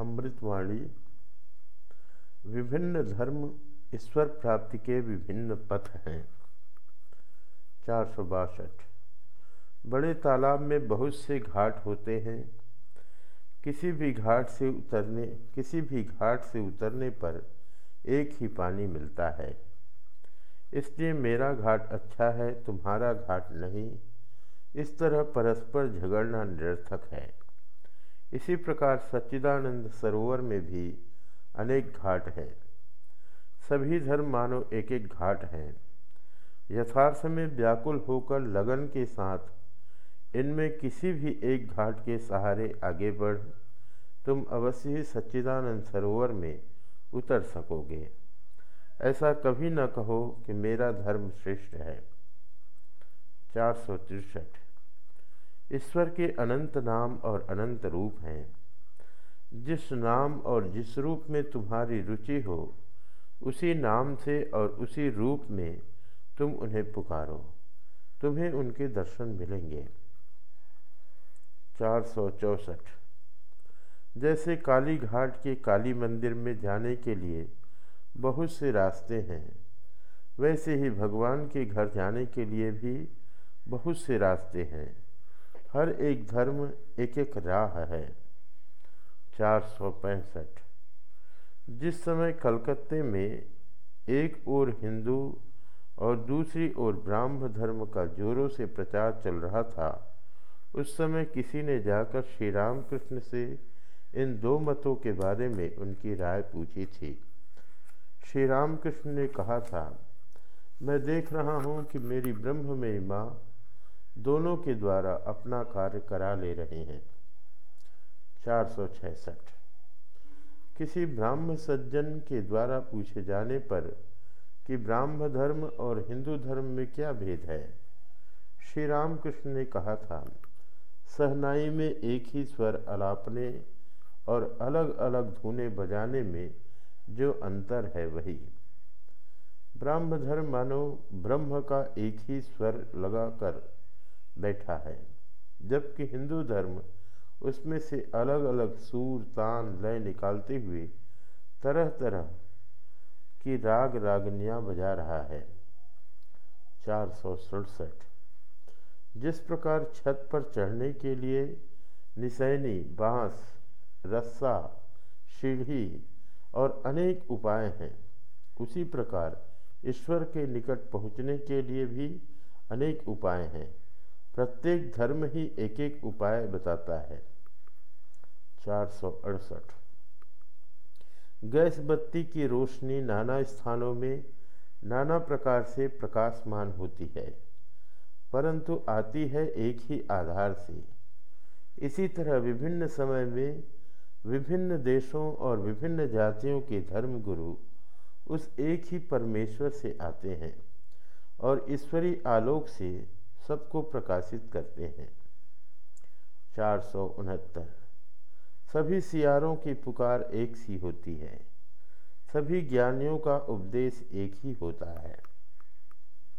अमृतवाणी, विभिन्न धर्म ईश्वर प्राप्ति के विभिन्न पथ हैं। चार सौ बासठ। बड़े तालाब में बहुत से घाट होते हैं। किसी भी घाट से उतरने, किसी भी घाट से उतरने पर एक ही पानी मिलता है। इसलिए मेरा घाट अच्छा है, तुम्हारा घाट नहीं। इस तरह परस्पर झगड़ना निरर्थक है। इसी प्रकार सच्चिदानंद सरोवर में भी अनेक घाट हैं। सभी धर्म मानो एक एक घाट हैं। यथार्थ में व्याकुल होकर लगन के साथ इनमें किसी भी एक घाट के सहारे आगे बढ़, तुम अवश्य ही सच्चिदानंद सरोवर में उतर सकोगे। ऐसा कभी न कहो कि मेरा धर्म श्रेष्ठ है। चार सौ तिरसठ। ईश्वर के अनंत नाम और अनंत रूप हैं। जिस नाम और जिस रूप में तुम्हारी रुचि हो, उसी नाम से और उसी रूप में तुम उन्हें पुकारो। तुम्हें उनके दर्शन मिलेंगे। चार सौ चौसठ। जैसे काली घाट के काली मंदिर में जाने के लिए बहुत से रास्ते हैं, वैसे ही भगवान के घर जाने के लिए भी बहुत से रास्ते हैं। हर एक धर्म एक एक राह है। चार सौ पैंसठ। जिस समय कलकत्ते में एक ओर हिंदू और दूसरी ओर ब्राह्म धर्म का जोरों से प्रचार चल रहा था, उस समय किसी ने जाकर श्री रामकृष्ण से इन दो मतों के बारे में उनकी राय पूछी थी। श्री रामकृष्ण ने कहा था, मैं देख रहा हूँ कि मेरी ब्रह्म में माँ दोनों के द्वारा अपना कार्य करा ले रहे हैं। चार सौ किसी ब्राह्म सज्जन के द्वारा पूछे जाने पर कि ब्राह्म धर्म और हिंदू धर्म में क्या भेद है? श्री रामकृष्ण ने कहा था, सहनाई में एक ही स्वर अलापने और अलग अलग धुने बजाने में जो अंतर है वही। ब्राह्म धर्म मानो ब्रह्म का एक ही स्वर लगाकर बैठा है। जबकि हिंदू धर्म उसमें से अलग अलग सूर, तान, लय निकालते हुए तरह तरह की राग रागनियाँ बजा रहा है। चार सौ सड़सठ। जिस प्रकार छत पर चढ़ने के लिए निसैनी, बाँस, रस्सा, सीढ़ी और अनेक उपाय हैं, उसी प्रकार ईश्वर के निकट पहुँचने के लिए भी अनेक उपाय हैं। प्रत्येक धर्म ही एक एक उपाय बताता है। चार सौ अड़सठ। गैस बत्ती की रोशनी नाना स्थानों में नाना प्रकार से प्रकाशमान होती है, परंतु आती है एक ही आधार से। इसी तरह विभिन्न समय में विभिन्न देशों और विभिन्न जातियों के धर्मगुरु उस एक ही परमेश्वर से आते हैं और ईश्वरी आलोक से सबको प्रकाशित करते हैं। चार सौ उनहत्तर। सभी सियारों की पुकार एक सी होती है। सभी ज्ञानियों का उपदेश एक ही होता है।